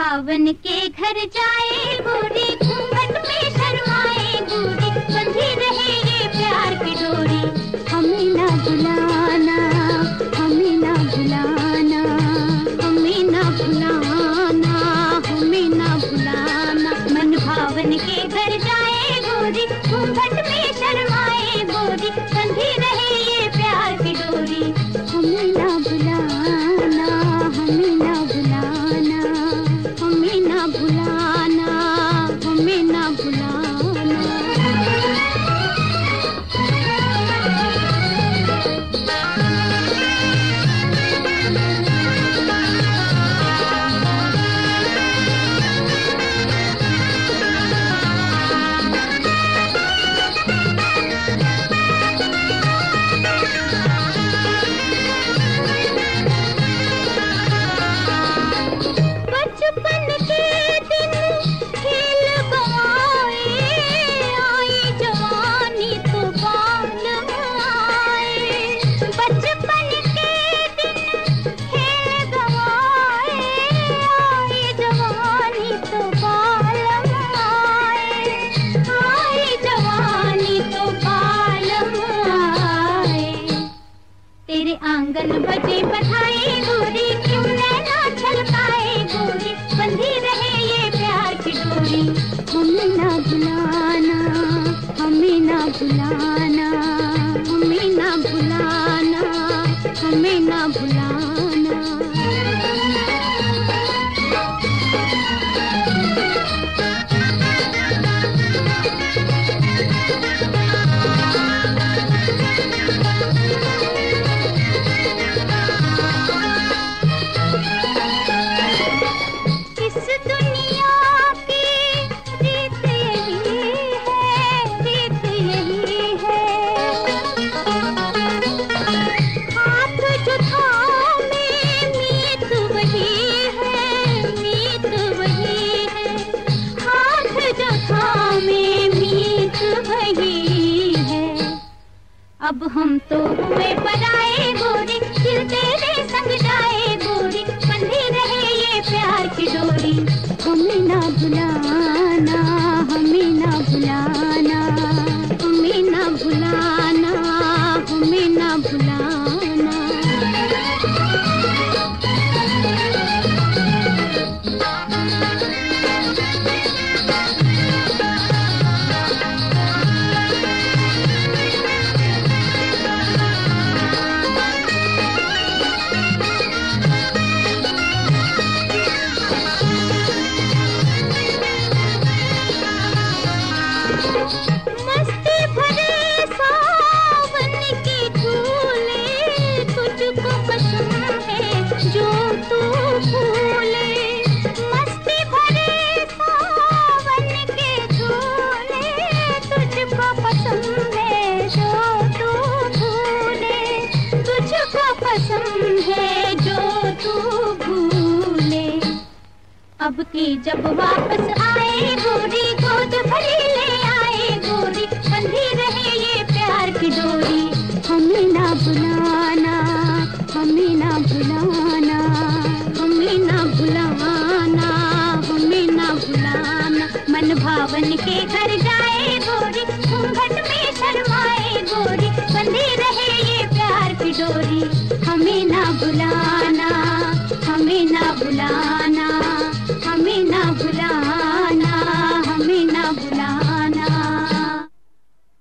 भावन के घर जाए गोरी घूंघट में शर्माए गोरी बंधी रहे ये प्यार की डोरी। हमें ना भुलाना, हमें ना भुलाना, हमें ना भुलाना, हमें ना भुलाना। मन भावन के घर जाए गोरी घूंघट अब हम तो हुए पराए गोरी, दिल तेरे संग जाए गोरी। बंधी रहे ये प्यार की डोरी, हमें ना भुलाना, हमें ना भुलाना। हमें ना भुलाना, हमें ना भुलाना। मस्ती अब की जब वापस आए, गोरी गोद भरी ले आए, गोरी बंधी रहे ये प्यार की डोरी। हमें ना बुलाना, हमें ना भुलाना